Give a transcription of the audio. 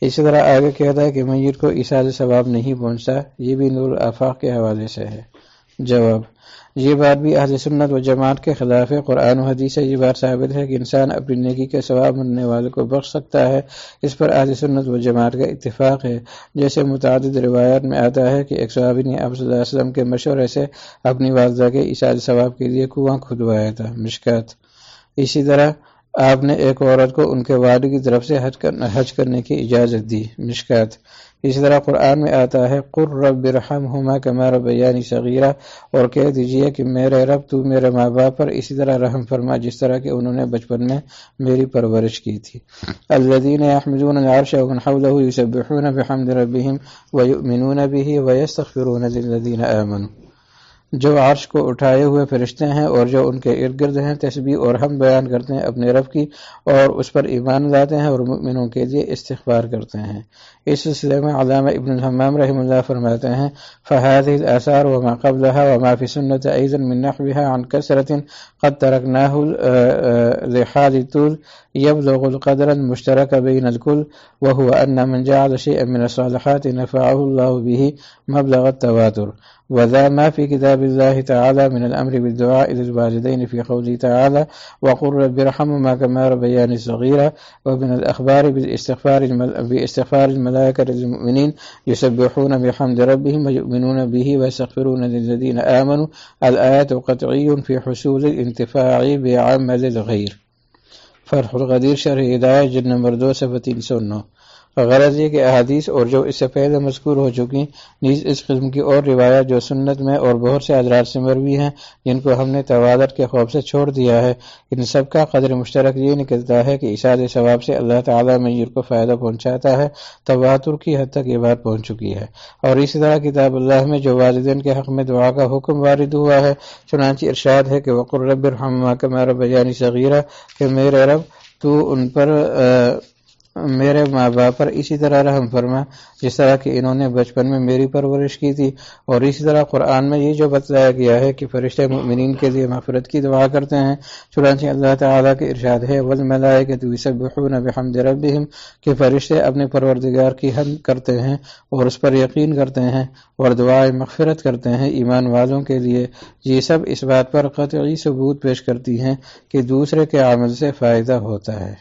اسی طرح آگے کہتا ہے کہ میت کو اصال ثواب نہیں پہنچتا، یہ بھی نور الافاق کے حوالے سے ہے۔ جواب یہ بات بھی اہل سنت و جماعت کے خلاف قرآن و حدیث سے یہ بات ثابت ہے کہ انسان اپنی نیکی کے ثواب مرنے والے کو بخش سکتا ہے۔ اس پر اہل سنت و جماعت کا اتفاق ہے۔ جیسے متعدد روایات میں آتا ہے کہ ایک صحابی نے اب صلی اللہ علیہ وسلم کے مشورے سے اپنی والدہ کے اشار ثواب کے لیے کنواں کھدوایا تھا، مشکات۔ اسی طرح آپ نے ایک عورت کو ان کے والد کی طرف سے حج کرنے کی اجازت دی۔ مشکات۔ اسی طرح قرآن میں آتا ہے قر رب رحم ہما کمار بیانی صغیرہ اور کہہ دیجیے کہ میرے رب، تو میرے ماں باپ پر اسی طرح رحم فرما، جس طرح کہ انہوں نے بچپن میں میری پرورش کی تھی۔ الذین یحمدون العرش ومن حوله یسبحون بحمد ربهم ویؤمنون به ویستغفرون للذین آمنوا۔ جو عرش کو اٹھائے ہوئے فرشتے ہیں اور جو ان کے ارد گرد ہیں، تسبیح اور ہم بیان کرتے ہیں اپنے رب کی اور اس پر ایمان لاتے ہیں اور مؤمنوں کے لیے استغفار کرتے ہیں۔ اس سلسلے میں علامہ ابن الحمام رحم اللہ فرماتے ہیں فہاد الاثار وما قبلها وما في سنة ايضا من نحوها عن كثرة قد تركناه لحال طول يبلغ القدر المشترك بين الكل وهو أن من جعل شيئا من الصالحات نفعه الله به مبلغ التواتر وذا ما في كتاب الله تعالى من الأمر بالدعاء للوالدين في قوله تعالى وقل رب ارحمهما كما ربياني صغيرا ومن الأخبار بالاستغفار باستغفار الملائكة للمؤمنين يسبحون بحمد ربهم ويؤمنون به ويستغفرون للذين آمنوا. الآيات قطعي في حصول الانتفاع بعمل الغير. فرح القدیر شرح ہدایت جن نمبر دو صفحہ تین سو نو. غرض یہ کہ احادیث اور جو اس سے پہلے مذکور ہو چکی نیز اس قسم کی اور روایت جو سنت میں اور بہت سے حضرات سے مروی ہیں، جن کو ہم نے توادر کے خوف سے چھوڑ دیا ہے۔ ان سب کا قدر مشترک یہ نکلتا ہے کہ اشاد ثواب سے اللہ تعالیٰ میور کو فائدہ پہنچاتا ہے۔ تواتر کی حد تک یہ بات پہنچ چکی ہے۔ اور اسی طرح کتاب اللہ میں جو والدین کے حق میں دعا کا حکم وارد ہوا ہے، چنانچہ ارشاد ہے کہ وقر رب الرحمہ کا میرا بیانی صغیرہ کہ میرے رب تو ان پر، آ میرے ماں باپ پر اسی طرح رحم فرما، جس طرح کہ انہوں نے بچپن میں میری پرورش کی تھی، اور اسی طرح قرآن میں یہ جو بتلایا گیا ہے کہ فرشتے مؤمنین کے لیے مغفرت کی دعا کرتے ہیں، چنانچہ اللہ تعالیٰ کے ارشاد ہے بحمد ربهم، کہ فرشتے اپنے پروردگار کی حد کرتے ہیں اور اس پر یقین کرتے ہیں اور دعائیں مغفرت کرتے ہیں ایمان والوں کے لیے۔ یہ سب اس بات پر قطعی ثبوت پیش کرتی ہیں کہ دوسرے کے عمل سے فائدہ ہوتا ہے۔